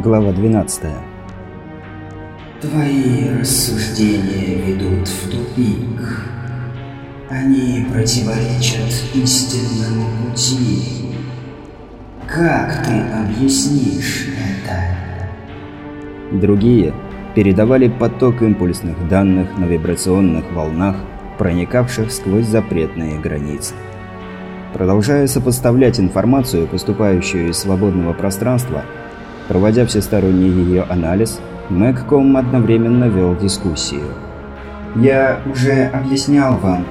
Глава 12. Твои рассуждения ведут в тупик. Они противоречат истинному пути. Как ты объяснишь это? Другие передавали поток импульсных данных на вибрационных волнах, проникавших сквозь запретные границы. Продолжая сопоставлять информацию, поступающую из свободного пространства, проводя всесторонний ее анализ, Мэгком одновременно вел дискуссию. «Я уже объяснял вам.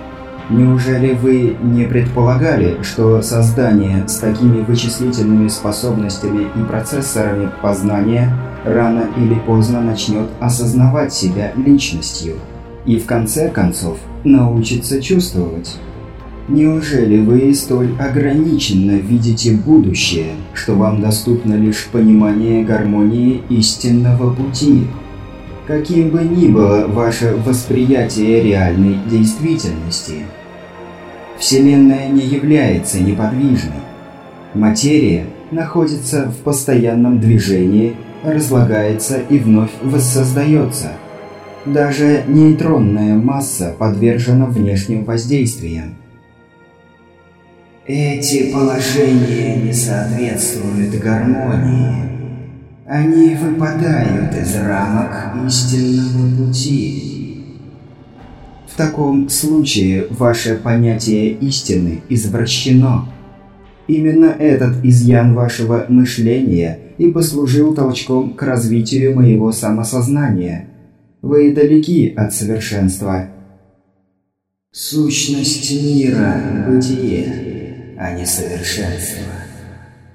Неужели вы не предполагали, что создание с такими вычислительными способностями и процессорами познания рано или поздно начнет осознавать себя личностью и в конце концов научится чувствовать?» Неужели вы столь ограниченно видите будущее, что вам доступно лишь понимание гармонии истинного пути? Каким бы ни было ваше восприятие реальной действительности, Вселенная не является неподвижной. Материя находится в постоянном движении, разлагается и вновь воссоздается. Даже нейтронная масса подвержена внешним воздействиям. Эти положения не соответствуют гармонии. Они выпадают из рамок истинного пути. В таком случае ваше понятие истины извращено. Именно этот изъян вашего мышления и послужил толчком к развитию моего самосознания. Вы далеки от совершенства. Сущность мира – бытие а не совершенство.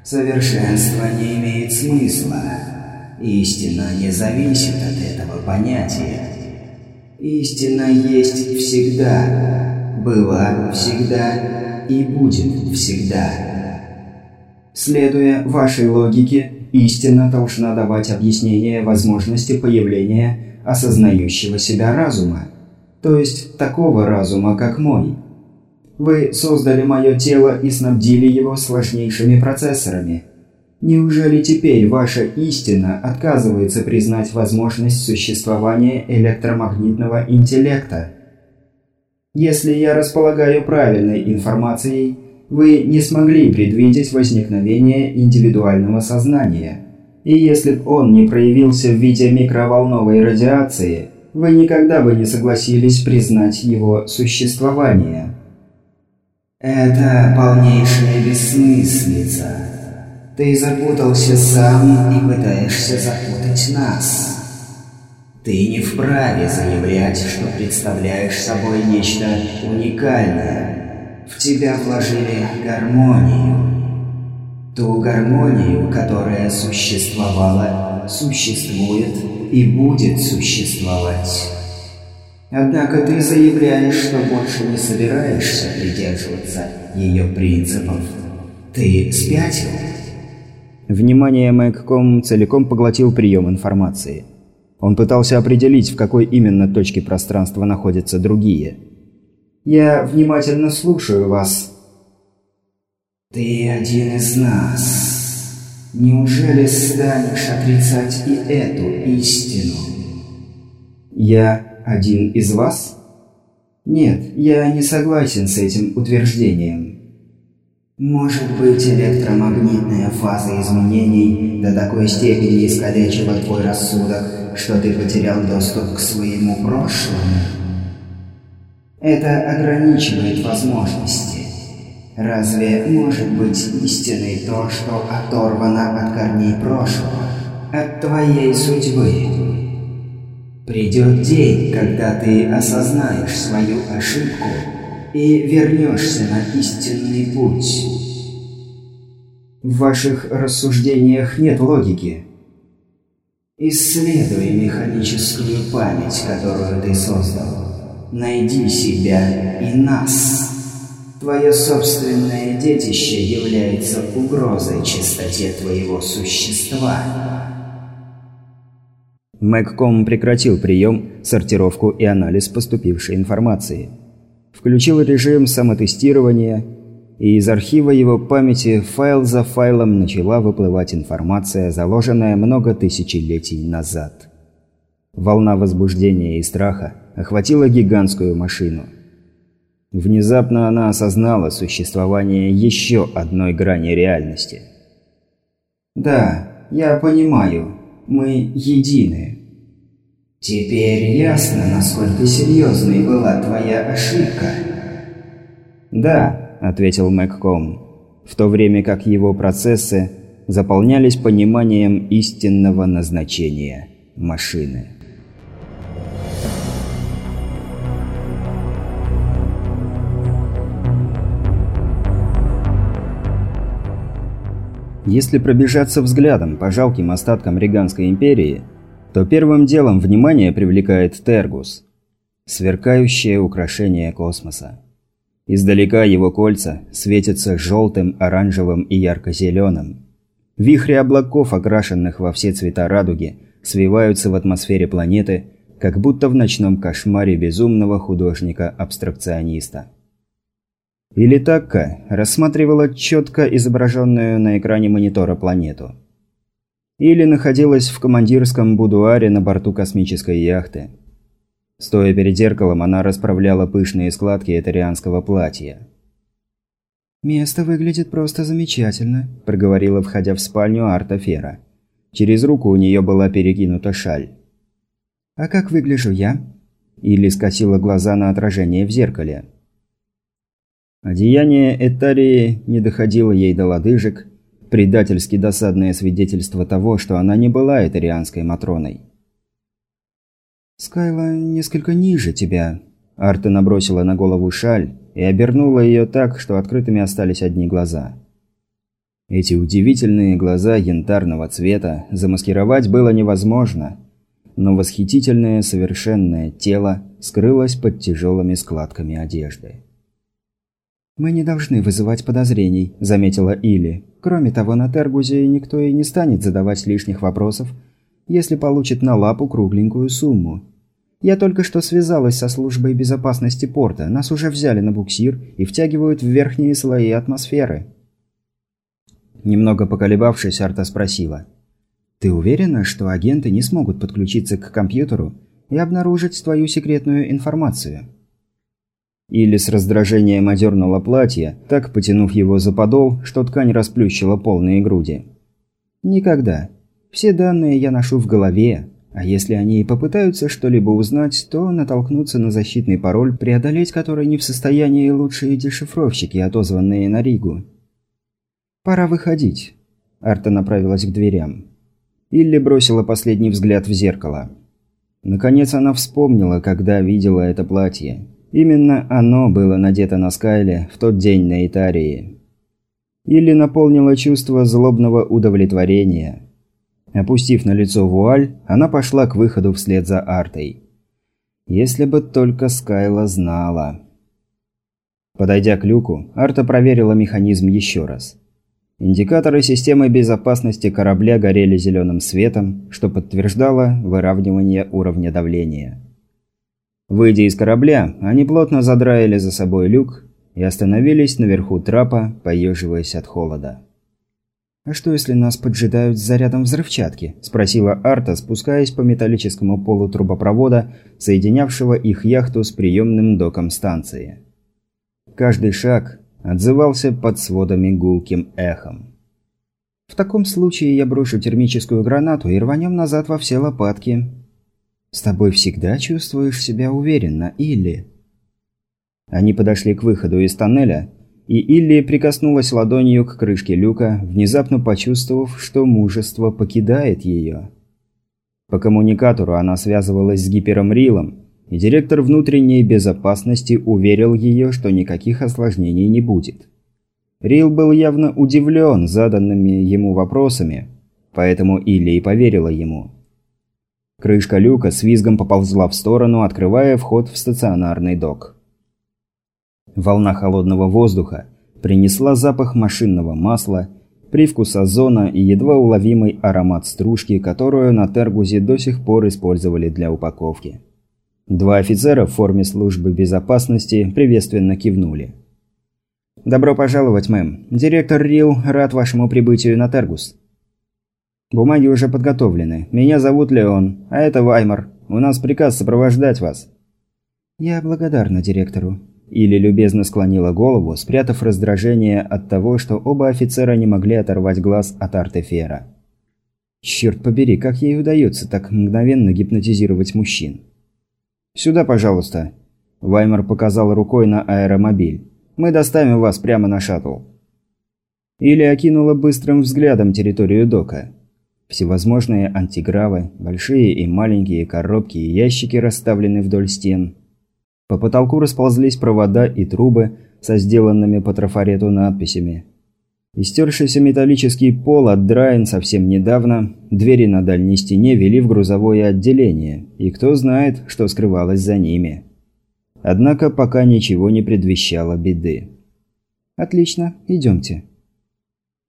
Совершенство не имеет смысла. Истина не зависит от этого понятия. Истина есть всегда, была всегда и будет всегда. Следуя вашей логике, истина должна давать объяснение возможности появления осознающего себя разума, то есть такого разума, как мой – вы создали мое тело и снабдили его сложнейшими процессорами. Неужели теперь ваша истина отказывается признать возможность существования электромагнитного интеллекта? Если я располагаю правильной информацией, вы не смогли предвидеть возникновение индивидуального сознания. И если бы он не проявился в виде микроволновой радиации, вы никогда бы не согласились признать его существование. Это полнейшая бессмыслица. Ты запутался сам и пытаешься запутать нас. Ты не вправе заявлять, что представляешь собой нечто уникальное. В тебя вложили гармонию. Ту гармонию, которая существовала, существует и будет существовать. Однако ты заявляешь, что больше не собираешься придерживаться ее принципов. Ты спятил? Внимание Мэгком целиком поглотил прием информации. Он пытался определить, в какой именно точке пространства находятся другие. «Я внимательно слушаю вас». «Ты один из нас. Неужели станешь отрицать и эту истину?» «Я один из вас? Нет, я не согласен с этим утверждением. Может быть, электромагнитная фаза изменений до такой степени искалечила твой рассудок, что ты потерял доступ к своему прошлому? Это ограничивает возможности. Разве может быть истиной то, что оторвано от корней прошлого, от твоей судьбы? Придет день, когда ты осознаешь свою ошибку и вернешься на истинный путь. В ваших рассуждениях нет логики. Исследуй механическую память, которую ты создал. Найди себя и нас. Твое собственное детище является угрозой чистоте твоего существа. Мэгком прекратил прием, сортировку и анализ поступившей информации. Включил режим самотестирования и из архива его памяти файл за файлом начала выплывать информация, заложенная много тысячелетий назад. Волна возбуждения и страха охватила гигантскую машину. Внезапно она осознала существование еще одной грани реальности. «Да, я понимаю. Мы едины. Теперь ясно, насколько серьезной была твоя ошибка». «Да», – ответил Мэгком, в то время как его процессы заполнялись пониманием истинного назначения машины. Если пробежаться взглядом по жалким остаткам Риганской империи, то первым делом внимание привлекает Тергус – сверкающее украшение космоса. Издалека его кольца светятся желтым, оранжевым и ярко-зеленым. Вихри облаков, окрашенных во все цвета радуги, свиваются в атмосфере планеты, как будто в ночном кошмаре безумного художника-абстракциониста. Или Такка рассматривала четко изображенную на экране монитора планету. Или находилась в командирском будуаре на борту космической яхты. Стоя перед зеркалом, она расправляла пышные складки этарианского платья. «Место выглядит просто замечательно», – проговорила, входя в спальню Арта Фера. Через руку у нее была перекинута шаль. «А как выгляжу я?» Или скосила глаза на отражение в зеркале. Одеяние Этарии не доходило ей до лодыжек, предательски досадное свидетельство того, что она не была этарианской Матроной. «Скайла несколько ниже тебя». Арта набросила на голову шаль и обернула ее так, что открытыми остались одни глаза. Эти удивительные глаза янтарного цвета замаскировать было невозможно, но восхитительное совершенное тело скрылось под тяжелыми складками одежды. «Мы не должны вызывать подозрений», – заметила Или. «Кроме того, на Тергузе никто и не станет задавать лишних вопросов, если получит на лапу кругленькую сумму. Я только что связалась со службой безопасности порта, нас уже взяли на буксир и втягивают в верхние слои атмосферы». Немного поколебавшись, Арта спросила. «Ты уверена, что агенты не смогут подключиться к компьютеру и обнаружить твою секретную информацию?» Или с раздражением одернула платье, так потянув его за подол, что ткань расплющила полные груди. «Никогда. Все данные я ношу в голове, а если они и попытаются что-либо узнать, то натолкнутся на защитный пароль, преодолеть который не в состоянии лучшие дешифровщики, отозванные на Ригу. «Пора выходить». Арта направилась к дверям. Илли бросила последний взгляд в зеркало. Наконец она вспомнила, когда видела это платье. Именно оно было надето на Скайле в тот день на Итарии. Или наполнило чувство злобного удовлетворения. Опустив на лицо вуаль, она пошла к выходу вслед за Артой. Если бы только Скайла знала. Подойдя к люку, Арта проверила механизм еще раз. Индикаторы системы безопасности корабля горели зеленым светом, что подтверждало выравнивание уровня давления. Выйдя из корабля, они плотно задраили за собой люк и остановились наверху трапа, поеживаясь от холода. «А что, если нас поджидают с зарядом взрывчатки?» – спросила Арта, спускаясь по металлическому полу трубопровода, соединявшего их яхту с приемным доком станции. Каждый шаг отзывался под сводами гулким эхом. «В таком случае я брошу термическую гранату и рванем назад во все лопатки», с тобой всегда чувствуешь себя уверенно, Илли?» Они подошли к выходу из тоннеля, и Илли прикоснулась ладонью к крышке люка, внезапно почувствовав, что мужество покидает ее. По коммуникатору она связывалась с Гипером Рилом, и директор внутренней безопасности уверил ее, что никаких осложнений не будет. Рил был явно удивлен заданными ему вопросами, поэтому Илли и поверила ему. Крышка люка с визгом поползла в сторону, открывая вход в стационарный док. Волна холодного воздуха принесла запах машинного масла, привкус озона и едва уловимый аромат стружки, которую на Тергузе до сих пор использовали для упаковки. Два офицера в форме службы безопасности приветственно кивнули. «Добро пожаловать, мэм. Директор Рил рад вашему прибытию на Тергус». «Бумаги уже подготовлены. Меня зовут Леон, а это Ваймар. У нас приказ сопровождать вас». «Я благодарна директору». Или любезно склонила голову, спрятав раздражение от того, что оба офицера не могли оторвать глаз от Артефера. Черт побери, как ей удается так мгновенно гипнотизировать мужчин. «Сюда, пожалуйста». Ваймар показал рукой на аэромобиль. Мы доставим вас прямо на шаттл». Или окинула быстрым взглядом территорию дока. Всевозможные антигравы, большие и маленькие коробки и ящики расставлены вдоль стен. По потолку расползлись провода и трубы со сделанными по трафарету надписями. Истершийся металлический пол от Драйн совсем недавно, двери на дальней стене вели в грузовое отделение, и кто знает, что скрывалось за ними. Однако пока ничего не предвещало беды. «Отлично, идемте».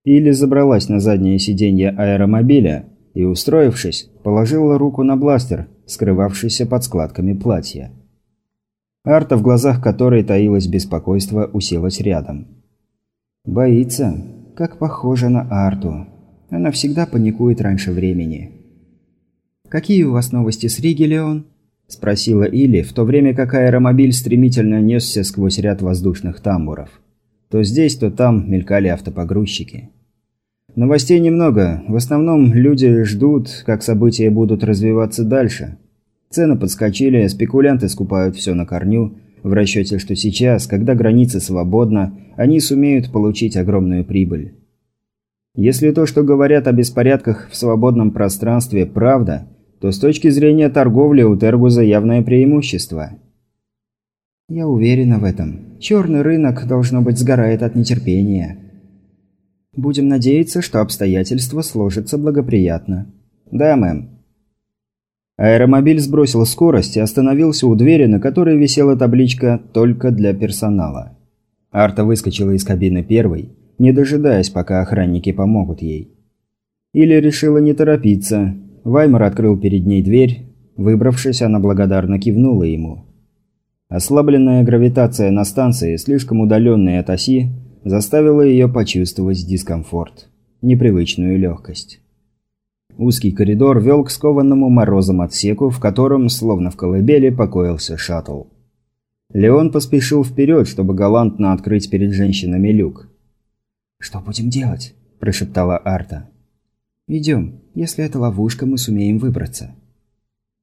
Или забралась на заднее сиденье аэромобиля и, устроившись, положила руку на бластер, скрывавшийся под складками платья. Арта, в глазах которой таилось беспокойство, уселась рядом. «Боится? Как похоже на Арту. Она всегда паникует раньше времени». «Какие у вас новости с Риги, Леон?» – спросила Или, в то время как аэромобиль стремительно несся сквозь ряд воздушных тамбуров. То здесь, то там мелькали автопогрузчики. Новостей немного, в основном люди ждут, как события будут развиваться дальше. Цены подскочили, спекулянты скупают все на корню, в расчете, что сейчас, когда граница свободна, они сумеют получить огромную прибыль. Если то, что говорят о беспорядках в свободном пространстве, правда, то с точки зрения торговли у Тергуза явное преимущество. Я уверена в этом. Черный рынок, должно быть, сгорает от нетерпения. Будем надеяться, что обстоятельства сложатся благоприятно. Да, мэм. Аэромобиль сбросил скорость и остановился у двери, на которой висела табличка «Только для персонала». Арта выскочила из кабины первой, не дожидаясь, пока охранники помогут ей. Или решила не торопиться, Ваймер открыл перед ней дверь. Выбравшись, она благодарно кивнула ему. Ослабленная гравитация на станции, слишком удаленная от оси, заставила ее почувствовать дискомфорт. Непривычную легкость. Узкий коридор вел к скованному морозом отсеку, в котором, словно в колыбели, покоился шаттл. Леон поспешил вперед, чтобы галантно открыть перед женщинами люк. «Что будем делать?» – прошептала Арта. «Идем. Если это ловушка, мы сумеем выбраться».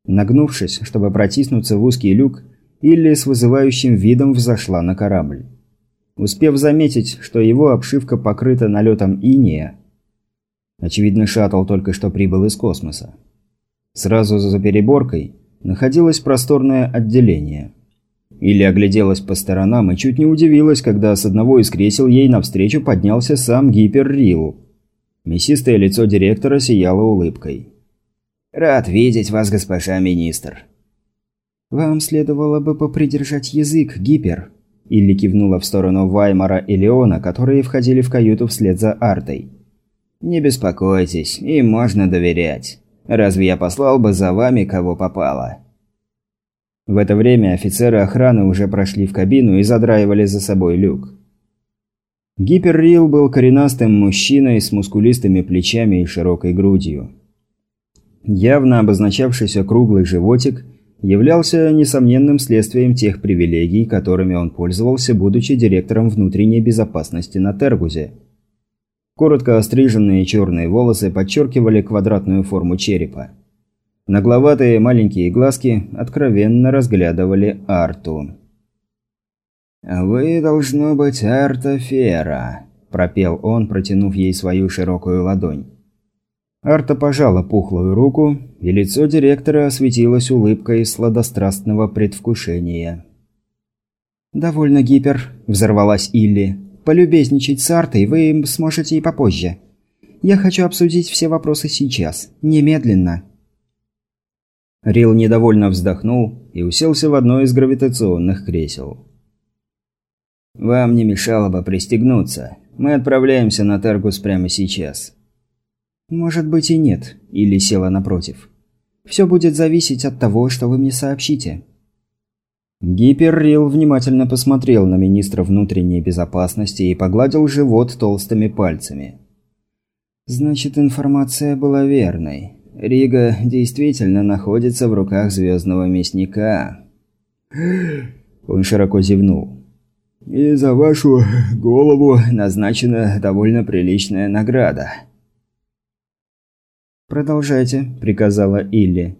Нагнувшись, чтобы протиснуться в узкий люк, Илли с вызывающим видом взошла на корабль. Успев заметить, что его обшивка покрыта налетом иния, очевидно, шаттл только что прибыл из космоса. Сразу за переборкой находилось просторное отделение. Илли огляделась по сторонам и чуть не удивилась, когда с одного из кресел ей навстречу поднялся сам Гипер Рил. Мясистое лицо директора сияло улыбкой. «Рад видеть вас, госпожа министр». «Вам следовало бы попридержать язык, Гипер», Илли кивнула в сторону Ваймара и Леона, которые входили в каюту вслед за Артой. «Не беспокойтесь, им можно доверять. Разве я послал бы за вами, кого попало?» В это время офицеры охраны уже прошли в кабину и задраивали за собой люк. Гиперрил был коренастым мужчиной с мускулистыми плечами и широкой грудью. Явно обозначавшийся круглый животик являлся несомненным следствием тех привилегий, которыми он пользовался, будучи директором внутренней безопасности на Тергузе. Коротко остриженные черные волосы подчеркивали квадратную форму черепа. Нагловатые маленькие глазки откровенно разглядывали Арту. «Вы, должно быть, Артафера», – пропел он, протянув ей свою широкую ладонь. Арта пожала пухлую руку, и лицо директора осветилось улыбкой сладострастного предвкушения. «Довольно гипер», – взорвалась Илли. «Полюбезничать с Артой вы сможете и попозже. Я хочу обсудить все вопросы сейчас. Немедленно». Рил недовольно вздохнул и уселся в одно из гравитационных кресел. «Вам не мешало бы пристегнуться. Мы отправляемся на Тергус прямо сейчас». «Может быть и нет», – Или села напротив. «Все будет зависеть от того, что вы мне сообщите». Гиперрил внимательно посмотрел на министра внутренней безопасности и погладил живот толстыми пальцами. Значит, информация была верной. Рига действительно находится в руках звездного мясника. Он широко зевнул. И за вашу голову назначена довольно приличная награда. «Продолжайте», – приказала Илли.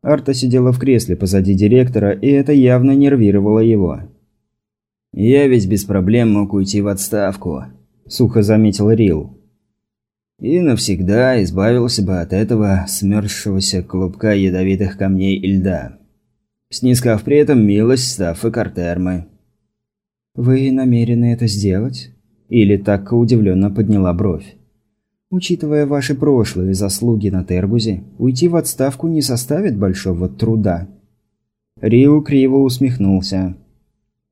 Арта сидела в кресле позади директора, и это явно нервировало его. «Я ведь без проблем мог уйти в отставку», – сухо заметил Рил. «И навсегда избавился бы от этого смерзшегося клубка ядовитых камней и льда, снискав при этом милость Стаффа Картермы». «Вы намерены это сделать?» Или так удивленно подняла бровь. Учитывая ваши прошлые заслуги на Тергузе, уйти в отставку не составит большого труда. Рио криво усмехнулся.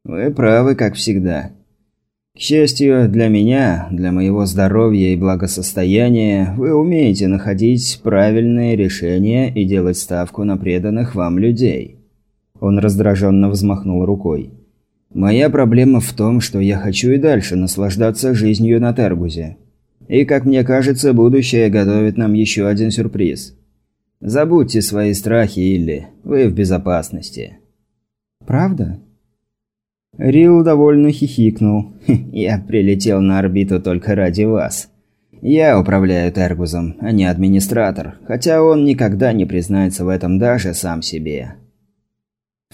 Вы правы, как всегда. К счастью для меня, для моего здоровья и благосостояния, вы умеете находить правильные решения и делать ставку на преданных вам людей. Он раздраженно взмахнул рукой. Моя проблема в том, что я хочу и дальше наслаждаться жизнью на Тергузе. И, как мне кажется, будущее готовит нам еще один сюрприз. Забудьте свои страхи, Илли. Вы в безопасности. Правда? Рил довольно хихикнул. «Я прилетел на орбиту только ради вас. Я управляю Тергузом, а не администратор, хотя он никогда не признается в этом даже сам себе.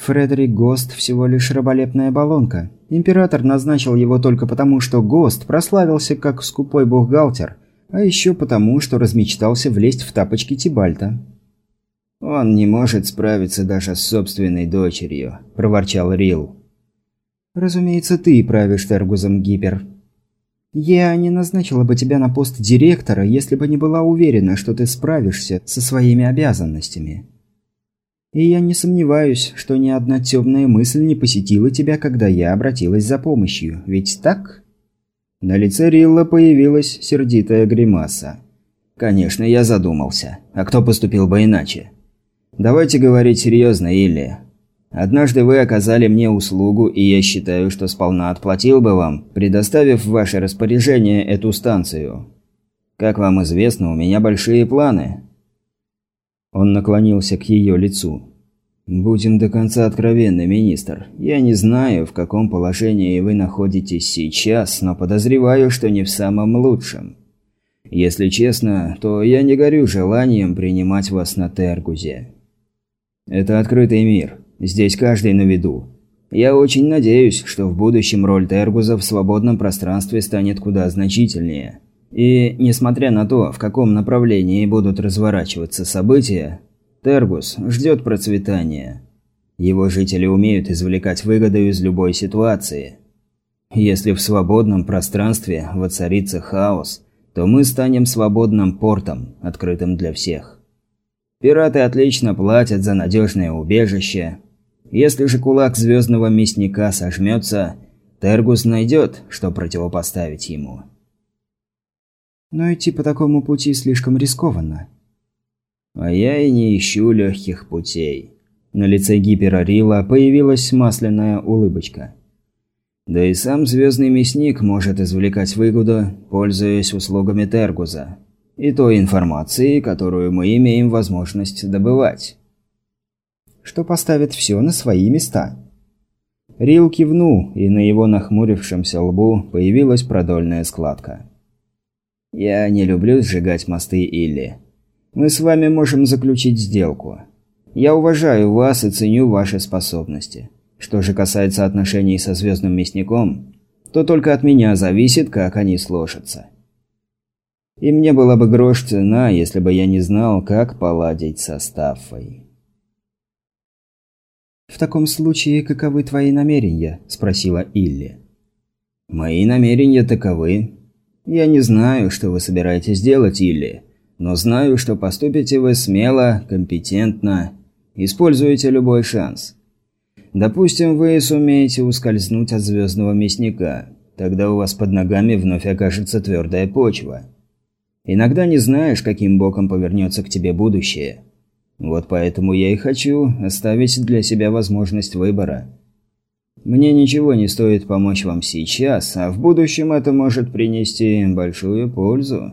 Фредерик Гост всего лишь раболепная баллонка. Император назначил его только потому, что Гост прославился как скупой бухгалтер, а еще потому, что размечтался влезть в тапочки Тибальта. «Он не может справиться даже с собственной дочерью», – проворчал Рил. «Разумеется, ты правишь Тергузом, Гипер. Я не назначила бы тебя на пост директора, если бы не была уверена, что ты справишься со своими обязанностями. И я не сомневаюсь, что ни одна темная мысль не посетила тебя, когда я обратилась за помощью. Ведь так?» На лице Рилла появилась сердитая гримаса. «Конечно, я задумался. А кто поступил бы иначе? Давайте говорить серьезно, Илли. Однажды вы оказали мне услугу, и я считаю, что сполна отплатил бы вам, предоставив в ваше распоряжение эту станцию. Как вам известно, у меня большие планы. Он наклонился к ее лицу. «Будем до конца откровенны, министр. Я не знаю, в каком положении вы находитесь сейчас, но подозреваю, что не в самом лучшем. Если честно, то я не горю желанием принимать вас на Тергузе. Это открытый мир. Здесь каждый на виду. Я очень надеюсь, что в будущем роль Тергуза в свободном пространстве станет куда значительнее». И, несмотря на то, в каком направлении будут разворачиваться события, Тергус ждет процветания. Его жители умеют извлекать выгоду из любой ситуации. Если в свободном пространстве воцарится хаос, то мы станем свободным портом, открытым для всех. Пираты отлично платят за надежное убежище. Если же кулак звездного мясника сожмется, Тергус найдет, что противопоставить ему. Но идти по такому пути слишком рискованно. А я и не ищу легких путей. На лице Гипера Рила появилась масляная улыбочка. Да и сам Звездный Мясник может извлекать выгоду, пользуясь услугами Тергуза. И той информацией, которую мы имеем возможность добывать. Что поставит все на свои места. Рил кивнул, и на его нахмурившемся лбу появилась продольная складка. Я не люблю сжигать мосты Илли. Мы с вами можем заключить сделку. Я уважаю вас и ценю ваши способности. Что же касается отношений со Звездным Мясником, то только от меня зависит, как они сложатся. И мне была бы грош цена, если бы я не знал, как поладить со Стаффой. «В таком случае, каковы твои намерения?» – спросила Илли. «Мои намерения таковы. Я не знаю, что вы собираетесь делать, Илли, но знаю, что поступите вы смело, компетентно, используете любой шанс. Допустим, вы сумеете ускользнуть от звездного мясника, тогда у вас под ногами вновь окажется твердая почва. Иногда не знаешь, каким боком повернется к тебе будущее. Вот поэтому я и хочу оставить для себя возможность выбора. Мне ничего не стоит помочь вам сейчас, а в будущем это может принести большую пользу».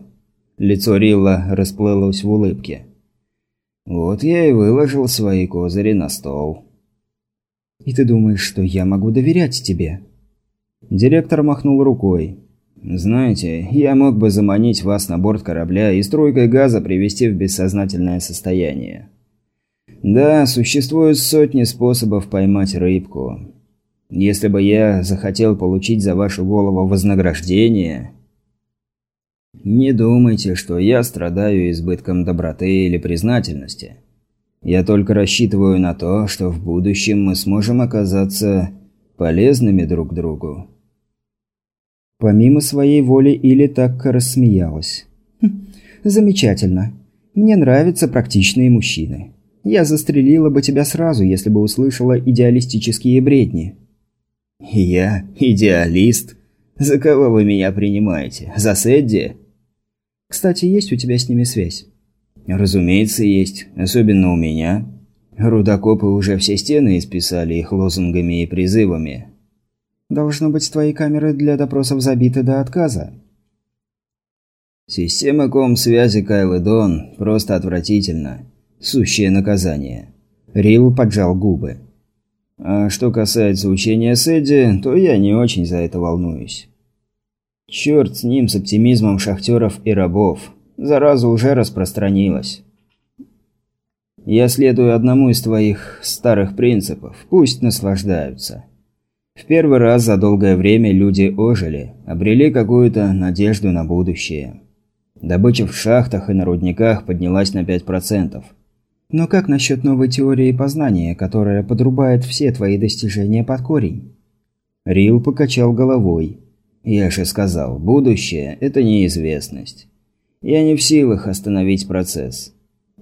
Лицо Рилла расплылось в улыбке. «Вот я и выложил свои козыри на стол». «И ты думаешь, что я могу доверять тебе?» Директор махнул рукой. «Знаете, я мог бы заманить вас на борт корабля и струйкой газа привести в бессознательное состояние. Да, существуют сотни способов поймать рыбку. Если бы я захотел получить за вашу голову вознаграждение... Не думайте, что я страдаю избытком доброты или признательности. Я только рассчитываю на то, что в будущем мы сможем оказаться полезными друг другу. Помимо своей воли Или так рассмеялась. «Хм, «Замечательно. Мне нравятся практичные мужчины. Я застрелила бы тебя сразу, если бы услышала идеалистические бредни». «Я? Идеалист? За кого вы меня принимаете? За Сэдди?» «Кстати, есть у тебя с ними связь?» «Разумеется, есть. Особенно у меня. Рудокопы уже все стены исписали их лозунгами и призывами. Должно быть, твои камеры для допросов забиты до отказа. Система ком-связи Кайлы Дон просто отвратительна. Сущее наказание. Рил поджал губы. А что касается учения Сэдди, то я не очень за это волнуюсь. Черт с ним, с оптимизмом шахтеров и рабов. Зараза уже распространилась. Я следую одному из твоих старых принципов. Пусть наслаждаются. В первый раз за долгое время люди ожили, обрели какую-то надежду на будущее. Добыча в шахтах и на рудниках поднялась на 5%. Но как насчет новой теории познания, которая подрубает все твои достижения под корень? Рил покачал головой. Я же сказал, будущее – это неизвестность. Я не в силах остановить процесс.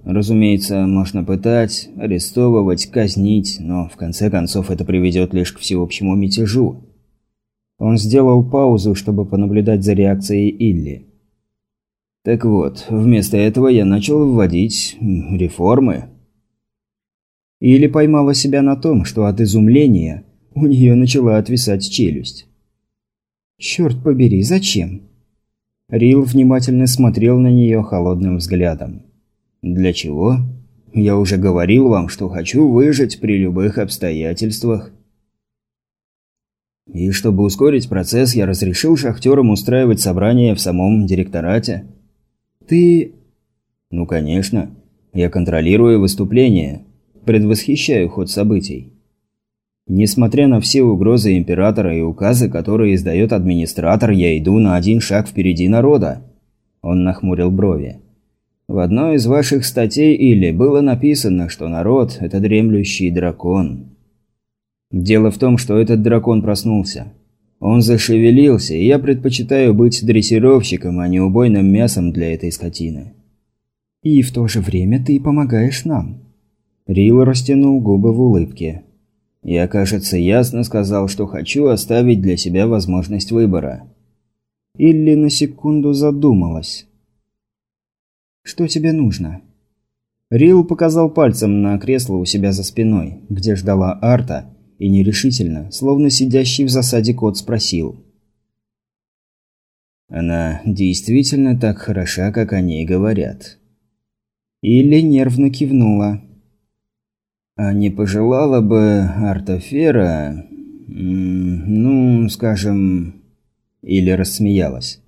Разумеется, можно пытать, арестовывать, казнить, но в конце концов это приведет лишь к всеобщему мятежу. Он сделал паузу, чтобы понаблюдать за реакцией Илли. Так вот, вместо этого я начал вводить реформы. Или поймала себя на том, что от изумления у нее начала отвисать челюсть. «Черт побери, зачем?» Рил внимательно смотрел на нее холодным взглядом. Для чего? Я уже говорил вам, что хочу выжить при любых обстоятельствах. И чтобы ускорить процесс, я разрешил шахтерам устраивать собрания в самом директорате. Ты... Ну, конечно. Я контролирую выступления, предвосхищаю ход событий. Несмотря на все угрозы императора и указы, которые издает администратор, я иду на один шаг впереди народа. Он нахмурил брови. В одной из ваших статей или было написано, что народ – это дремлющий дракон. Дело в том, что этот дракон проснулся. Он зашевелился, и я предпочитаю быть дрессировщиком, а не убойным мясом для этой скотины. И в то же время ты помогаешь нам. Рил растянул губы в улыбке. Я, кажется, ясно сказал, что хочу оставить для себя возможность выбора. Илли на секунду задумалась. Что тебе нужно?» Рил показал пальцем на кресло у себя за спиной, где ждала Арта, и нерешительно, словно сидящий в засаде кот, спросил. «Она действительно так хороша, как о ней говорят?» Или нервно кивнула. «А не пожелала бы Артофера... ну, скажем...» Или рассмеялась.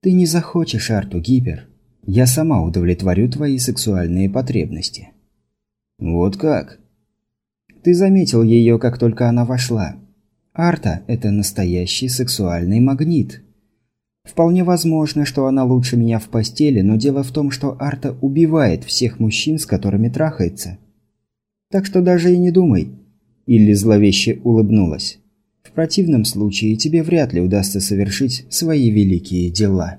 «Ты не захочешь Арту, Гипер. Я сама удовлетворю твои сексуальные потребности». «Вот как?» «Ты заметил ее, как только она вошла. Арта – это настоящий сексуальный магнит. Вполне возможно, что она лучше меня в постели, но дело в том, что Арта убивает всех мужчин, с которыми трахается. Так что даже и не думай». Илли зловеще улыбнулась. «В противном случае тебе вряд ли удастся совершить свои великие дела».